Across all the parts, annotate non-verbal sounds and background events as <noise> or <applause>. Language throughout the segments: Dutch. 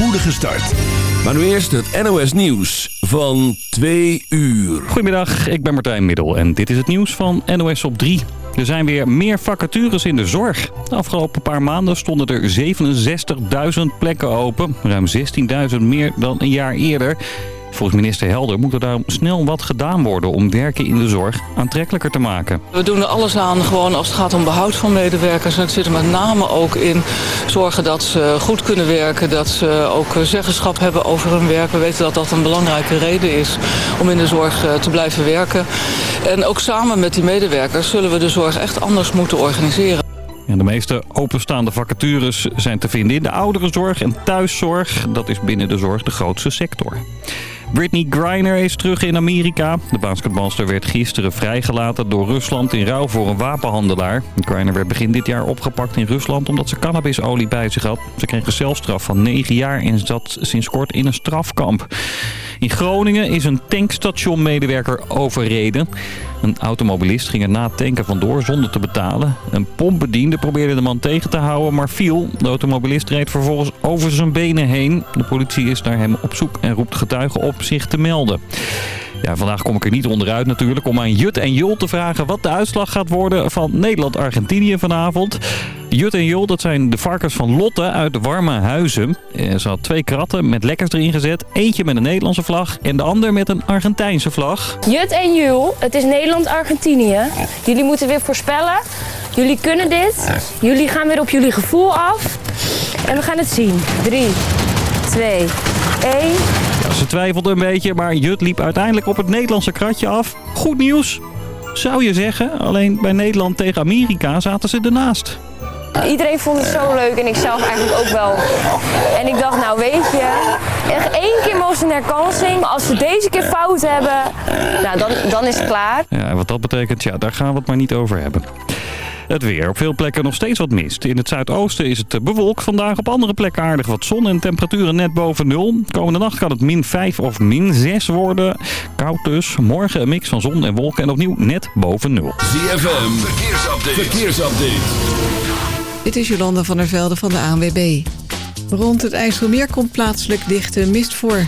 spoedige start. Maar nu eerst het NOS Nieuws van 2 uur. Goedemiddag, ik ben Martijn Middel en dit is het nieuws van NOS op 3. Er zijn weer meer vacatures in de zorg. De afgelopen paar maanden stonden er 67.000 plekken open. Ruim 16.000 meer dan een jaar eerder. Volgens minister Helder moet er daarom snel wat gedaan worden om werken in de zorg aantrekkelijker te maken. We doen er alles aan gewoon als het gaat om behoud van medewerkers. En het zit er met name ook in zorgen dat ze goed kunnen werken. Dat ze ook zeggenschap hebben over hun werk. We weten dat dat een belangrijke reden is om in de zorg eh, te blijven werken. En ook samen met die medewerkers zullen we de zorg echt anders moeten organiseren. En de meeste openstaande vacatures zijn te vinden in de ouderenzorg en thuiszorg. Dat is binnen de zorg de grootste sector. Britney Griner is terug in Amerika. De basketbalster werd gisteren vrijgelaten door Rusland in ruil voor een wapenhandelaar. Griner werd begin dit jaar opgepakt in Rusland omdat ze cannabisolie bij zich had. Ze kreeg een celstraf van 9 jaar en zat sinds kort in een strafkamp. In Groningen is een tankstationmedewerker overreden. Een automobilist ging er na tanken vandoor zonder te betalen. Een pompbediende probeerde de man tegen te houden, maar viel. De automobilist reed vervolgens over zijn benen heen. De politie is naar hem op zoek en roept getuigen op zich te melden. Ja, vandaag kom ik er niet onderuit natuurlijk om aan Jut en Jul te vragen wat de uitslag gaat worden van Nederland-Argentinië vanavond. Jut en Jul, dat zijn de varkens van Lotte uit Warme Huizen. Eh, Ze had twee kratten met lekkers erin gezet. Eentje met een Nederlandse vlag en de ander met een Argentijnse vlag. Jut en Jul, het is Nederland-Argentinië. Jullie moeten weer voorspellen. Jullie kunnen dit. Jullie gaan weer op jullie gevoel af. En we gaan het zien. 3, 2, 1. Ja, ze twijfelde een beetje, maar Jut liep uiteindelijk op het Nederlandse kratje af. Goed nieuws, zou je zeggen. Alleen bij Nederland tegen Amerika zaten ze ernaast. Iedereen vond het zo leuk en ik zelf eigenlijk ook wel. En ik dacht, nou weet je, echt één keer moest een herkansing. Maar als we deze keer fout hebben, nou dan, dan is het klaar. Ja, en wat dat betekent, ja, daar gaan we het maar niet over hebben. Het weer. Op veel plekken nog steeds wat mist. In het zuidoosten is het bewolkt vandaag. Op andere plekken aardig wat zon en temperaturen net boven nul. Komende nacht kan het min 5 of min 6 worden. Koud dus. Morgen een mix van zon en wolken en opnieuw net boven nul. ZFM, verkeersupdate. verkeersupdate. Dit is Jolanda van der Velde van de ANWB. Rond het IJsselmeer komt plaatselijk dichte mist voor.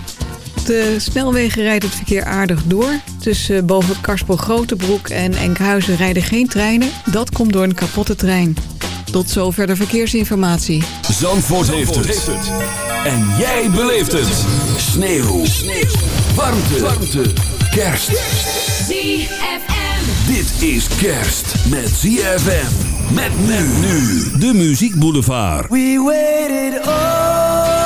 De snelwegen rijdt het verkeer aardig door. Tussen boven Karspel Grotebroek en Enkhuizen rijden geen treinen. Dat komt door een kapotte trein. Tot zover de verkeersinformatie. Zandvoort, heeft, het. En jij beleeft het. Sneeuw. Sneeuw. Warmte. Warmte. Kerst. ZFM. Dit is kerst met ZFM. Met men nu. De Muziek Boulevard. We waited all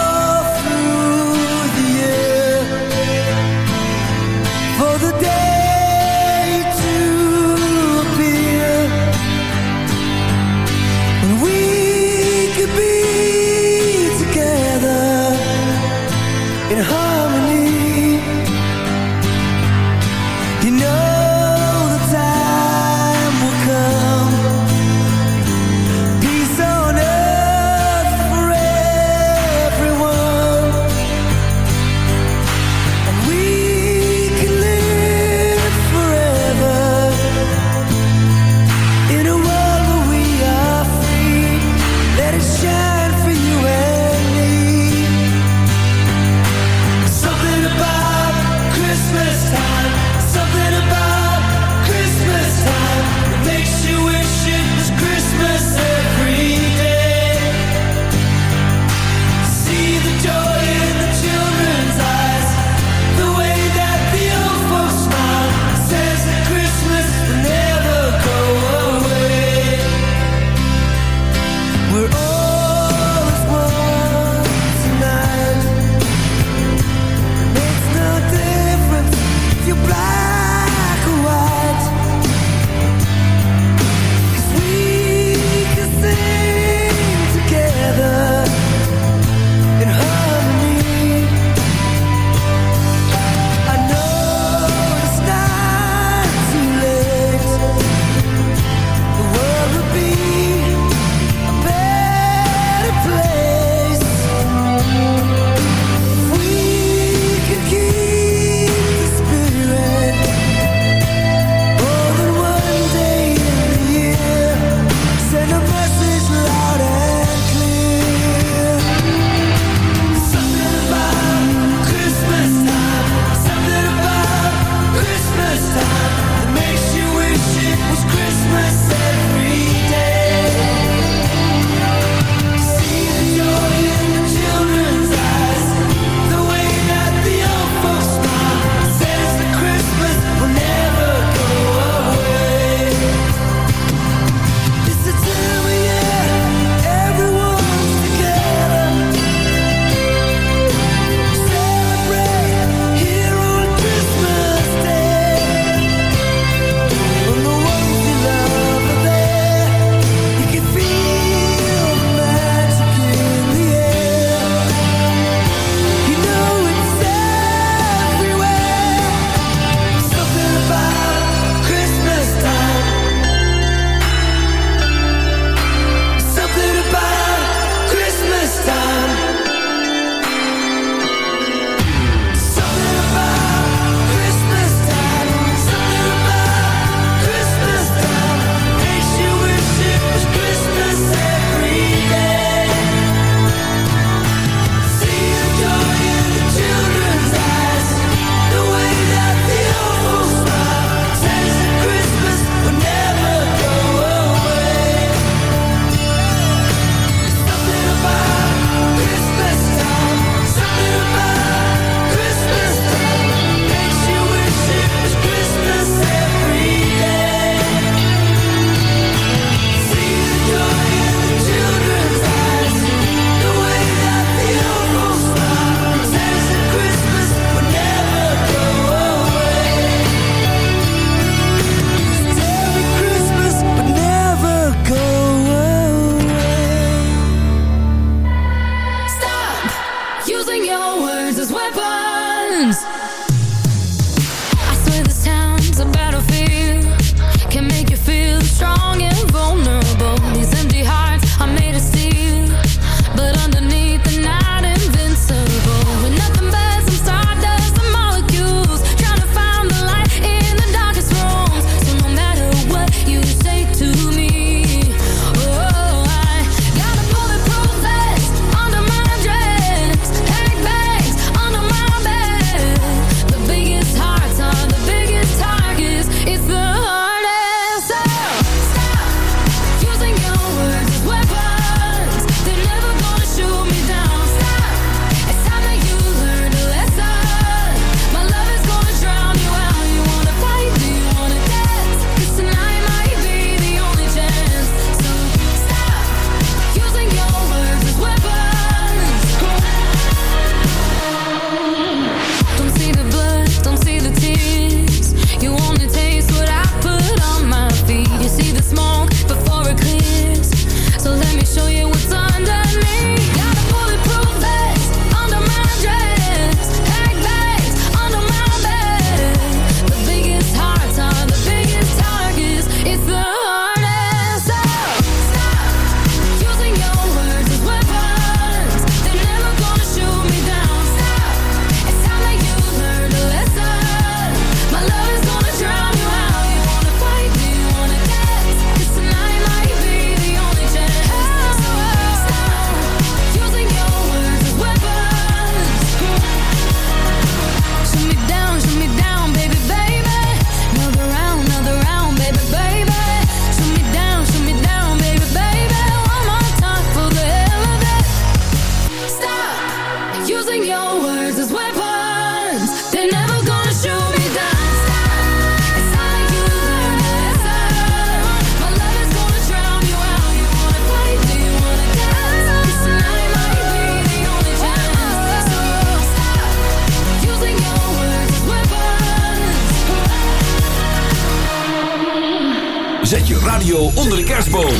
Zet je radio onder de kerstboom.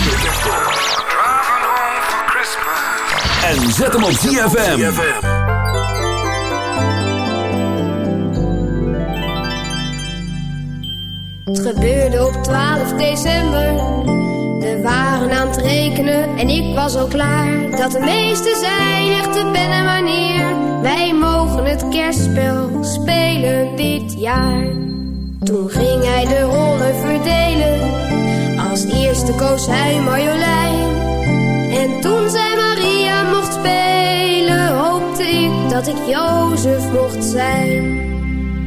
En zet hem op ZFM. Het gebeurde op 12 december. We waren aan het rekenen en ik was al klaar. Dat de meeste zijn echte ben en wanneer. Wij mogen het kerstspel spelen dit jaar. Toen ging hij de rollen verdelen. Als eerste koos hij Marjolein. En toen zij Maria mocht spelen, hoopte ik dat ik Jozef mocht zijn.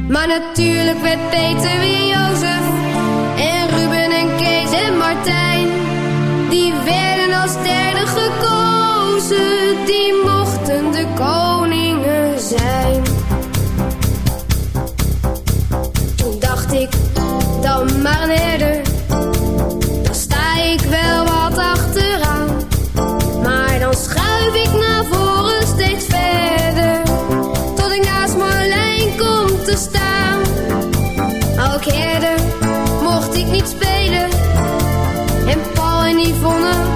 Maar natuurlijk werd Peter weer Jozef. En Ruben en Kees en Martijn. Die werden als derde gekozen. Die mochten de koningen zijn. maar een herder. Dan sta ik wel wat achteraan, maar dan schuif ik naar voren steeds verder. Tot ik naast mijn lijn kom te staan. Ook herder mocht ik niet spelen. En Paul en Yvonne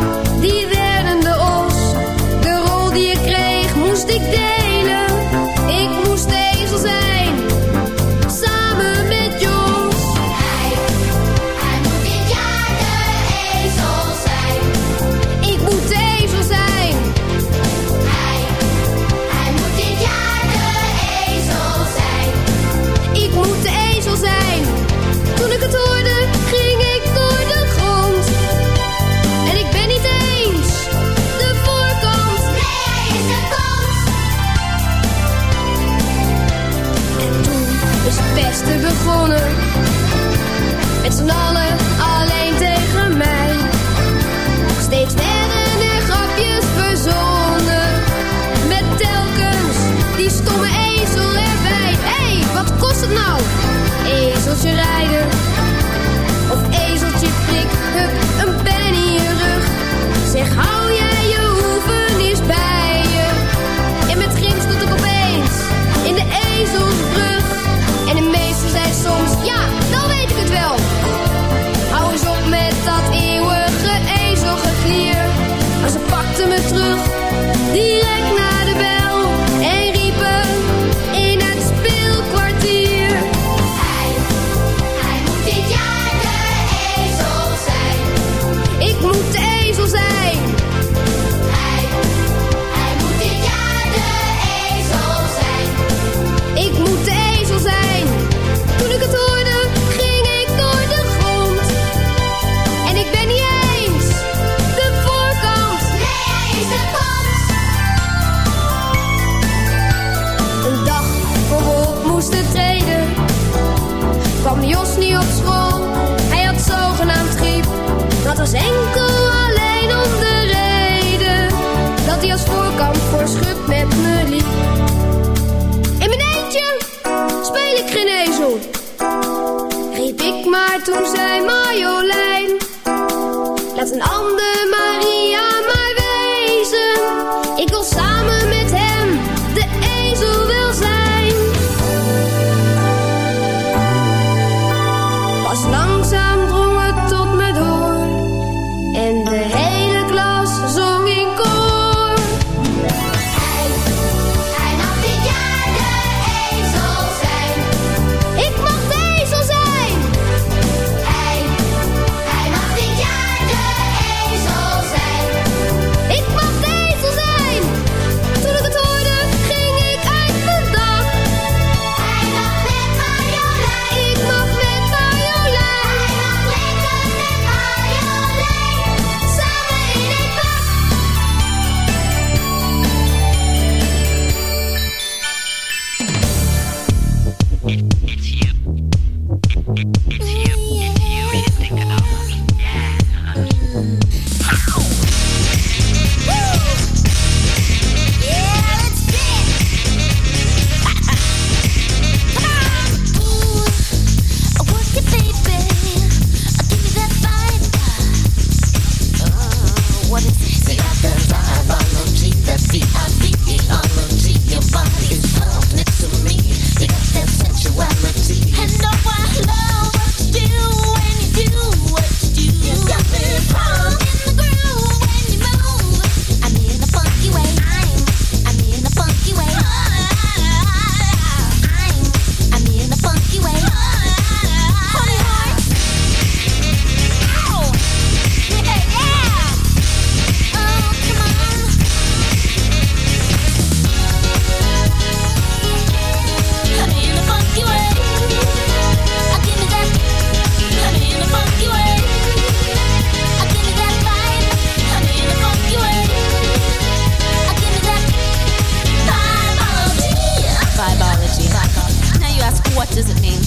ask, what does it mean?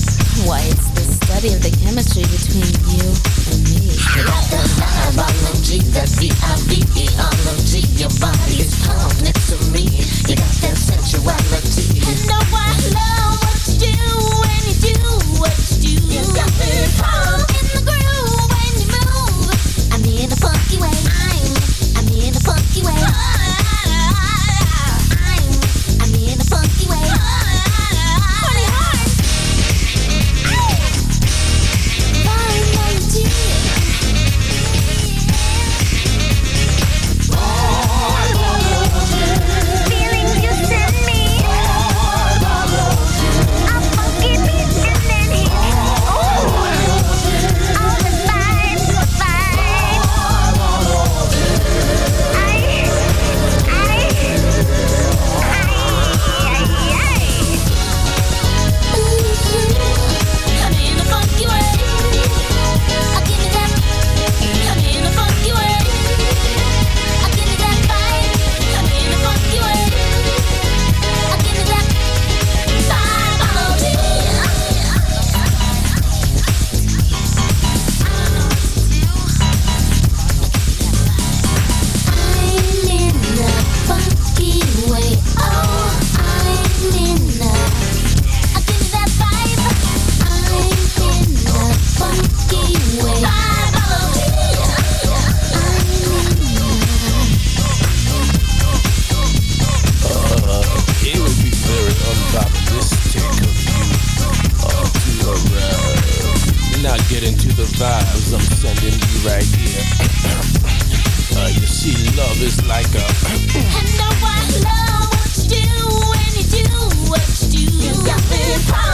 Why, it's the study of the chemistry between you and me. Biology, that B-I-V-E-R-O-G Your body is calm next to me You got that sensuality And now I love what you do when you do what you do You got me calm you right here. Uh, you see, love is like a. I know I love what you do when you do what you do.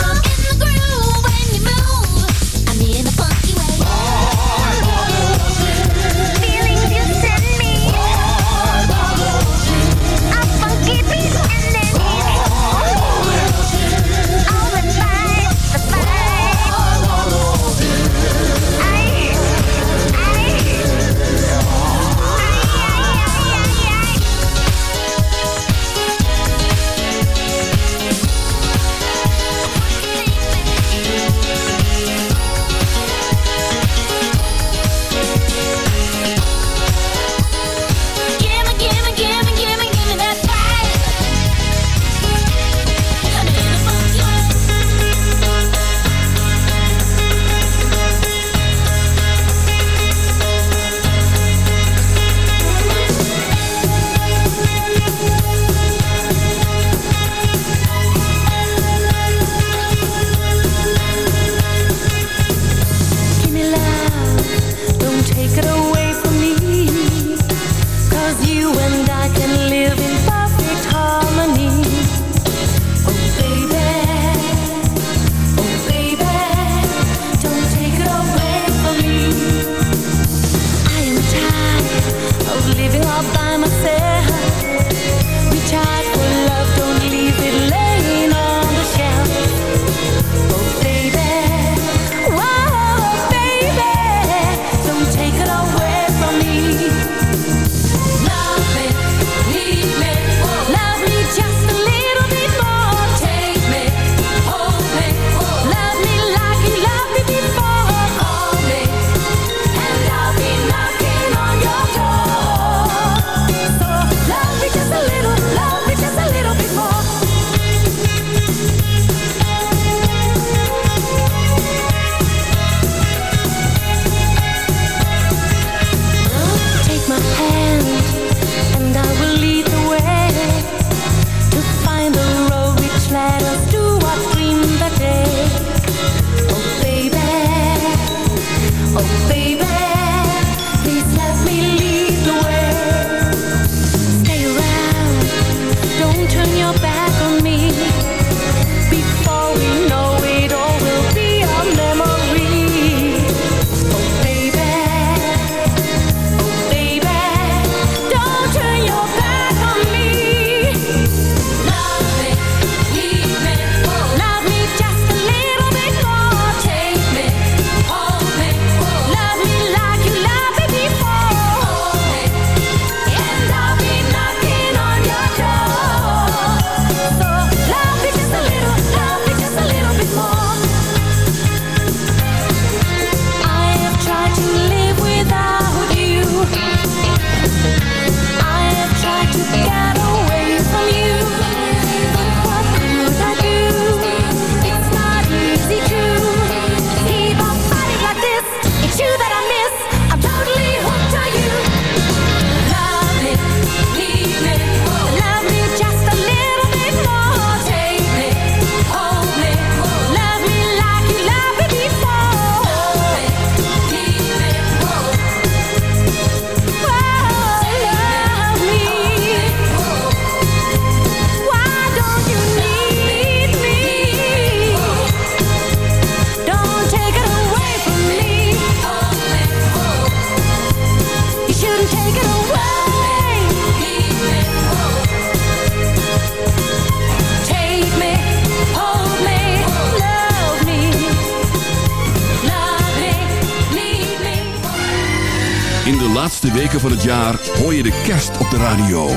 Van het jaar hoor je de kerst op de radio.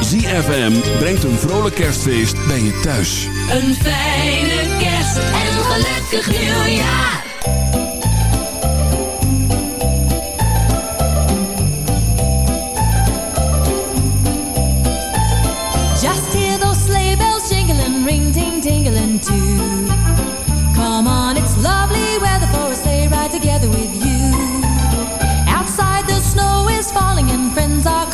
ZFM brengt een vrolijk kerstfeest bij je thuis. Een fijne kerst en een gelukkig nieuwjaar. Just hear those sleigh bells jingling, ring ting tingling too.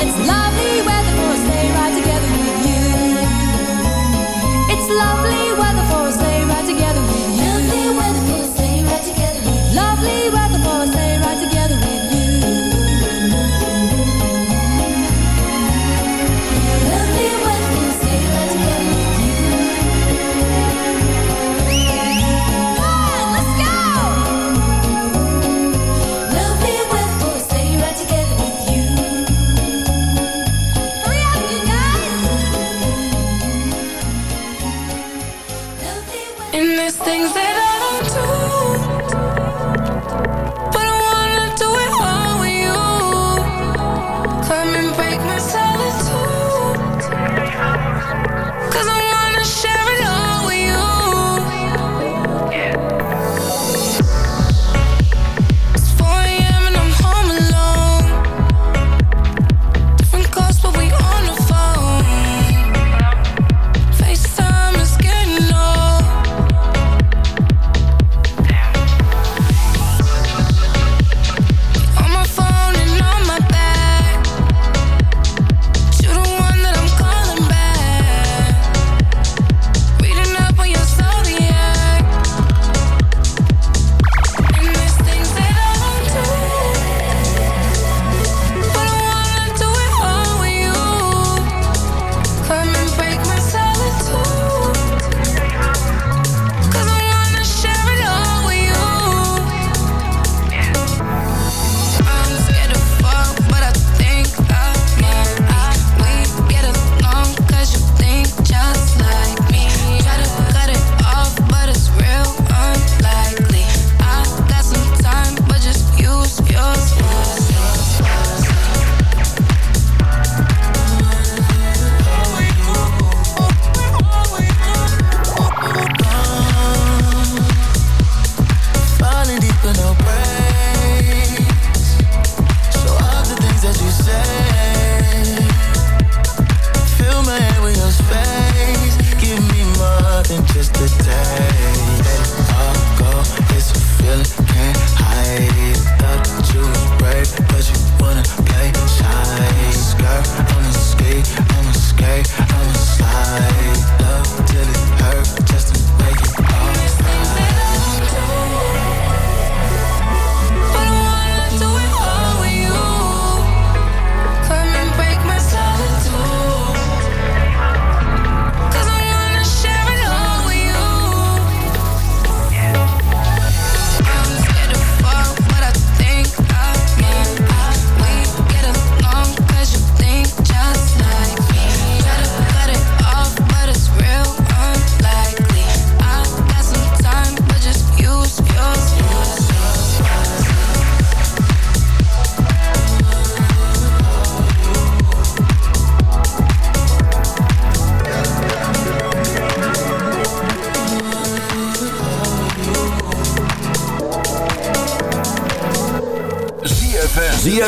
and it's lovely.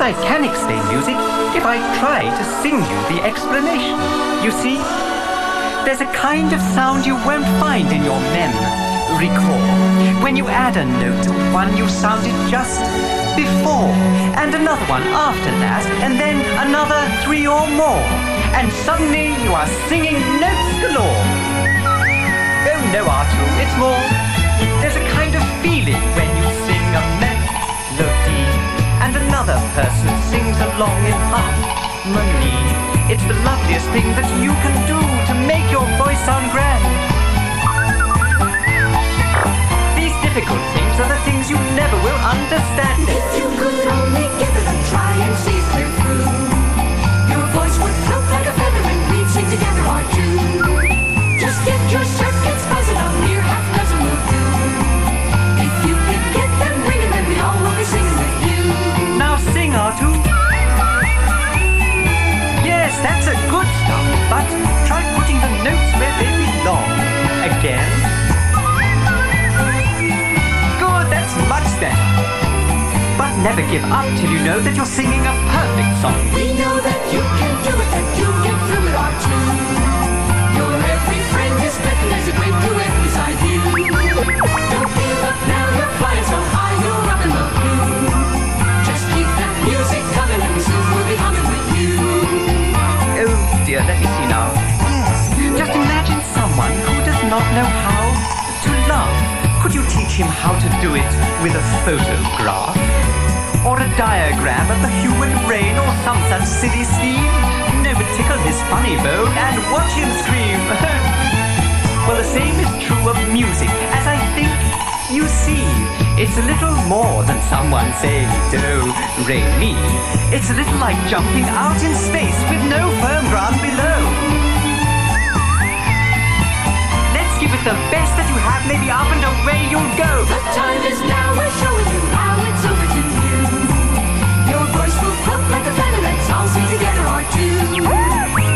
I can explain music if I try to sing you the explanation. You see, there's a kind of sound you won't find in your mem. Recall, when you add a note to one you sounded just before, and another one after that, and then another three or more, and suddenly you are singing notes galore. Oh no, Artu, it's more. There's a kind of feeling when you sing a melody, another person sings along in harmony. It's the loveliest thing that you can do to make your voice sound grand. These difficult things are the things you never will understand. If you could only give it a try and see through, your voice would float like a feather and we'd sing together our tune. Just get your but try putting the notes where they belong. Again. Good, that's much better. But never give up till you know that you're singing a perfect song. We know that you can do it, that you get through it our tune. Your every friend is betting there's a great duet beside you. Don't give up now, you're flying so high, you're up in the blue. Just keep that music coming and dear, let me see now. Yes, just imagine someone who does not know how to laugh. Could you teach him how to do it with a photograph? Or a diagram of the human brain or some such silly scheme? But tickle his funny bone and watch him scream. <laughs> well, the same is true of music, as I think you see. It's a little more than someone saying do, re, mi. It's a little like jumping out in space with no firm ground below. Let's give it the best that you have, maybe up and away you'll go. The time is now, we're showing you how it's over to you. Your voice will float like a feather, let's all sing together our tune.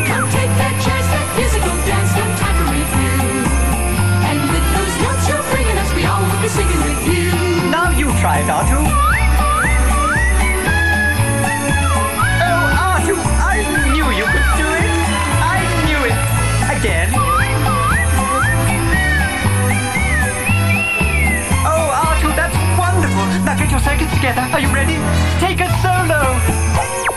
Come take that chance, that musical dance, Try. Oh, I knew you could do it. I knew it. Again. Oh, Artu, that's wonderful. Now get your circuits together. Are you ready? Take a solo.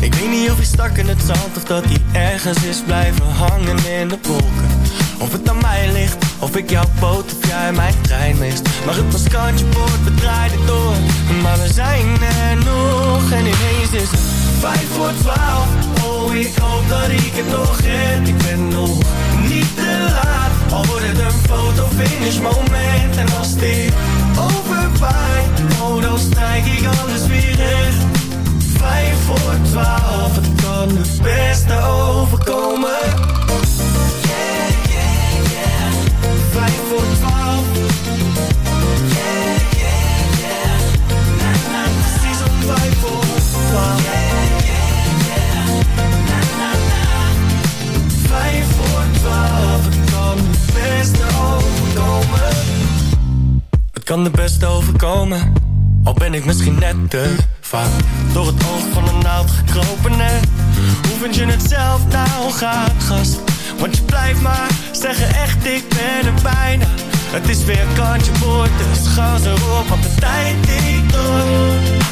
Ik weet niet of hij stak in het zand of dat hij ergens is blijven hangen in de wolken. Of het aan mij ligt, of ik jouw boot of jij mijn trein mist. Maar het was kantje boord, we draaiden door. Maar we zijn er nog en ineens is het vijf voor twaalf. Oh ik hoop dat ik het nog red. Ik ben nog niet te laat. Al wordt het een foto finish moment. En als dit overwaait Oh dan strijk ik alles weer recht Vijf voor twaalf Het kan het beste overkomen. Yeah, yeah, Vijf voor twaalf. Yeah, yeah, yeah. Na, na, na. Precies om vijf voor twaalf. Yeah, yeah, yeah Na, na, na Vijf voor twaalf Het kan het beste overkomen. Het kan de beste overkomen Al ben ik misschien net te vaak Door het oog van een naald gekropen net Hoe vind je het zelf? Nou gaat gast Want je blijft maar zeggen echt ik ben er bijna. Het is weer kantje boord dus ga ze op de tijd die door.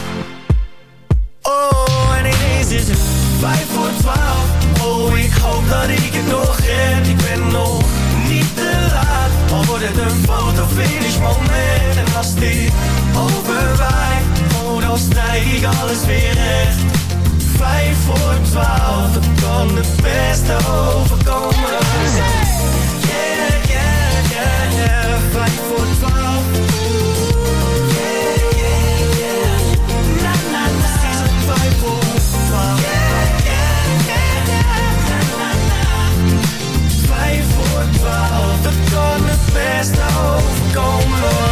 Oh en ineens is het vijf voor twaalf. Oh ik hoop dat ik het nog red. Ik ben nog niet te laat. Al wordt het een fotofinish moment. En als dit overwaait dan strijk ik alles weer recht. Vijf voor twaalf Het kan het beste overkomen. Yeah, yeah, yeah, yeah. Voor twaalf. Yeah, yeah, yeah. Na Precies om vijf voor twaalf Yeah, yeah, yeah, kan het beste overkomen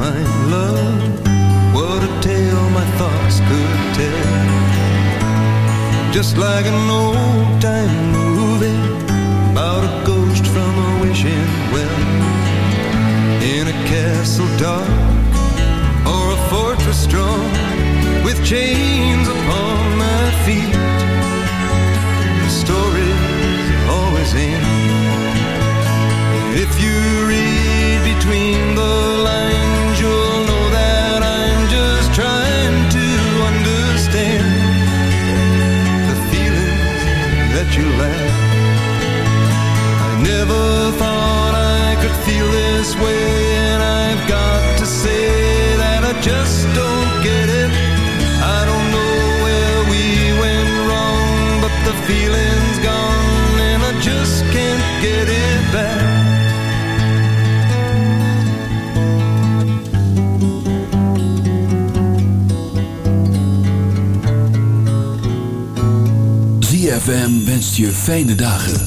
my love. What a tale my thoughts could tell. Just like an old-time movie About a ghost from a wishing well. In a castle dark Or a fortress strong With chains je fijne dagen.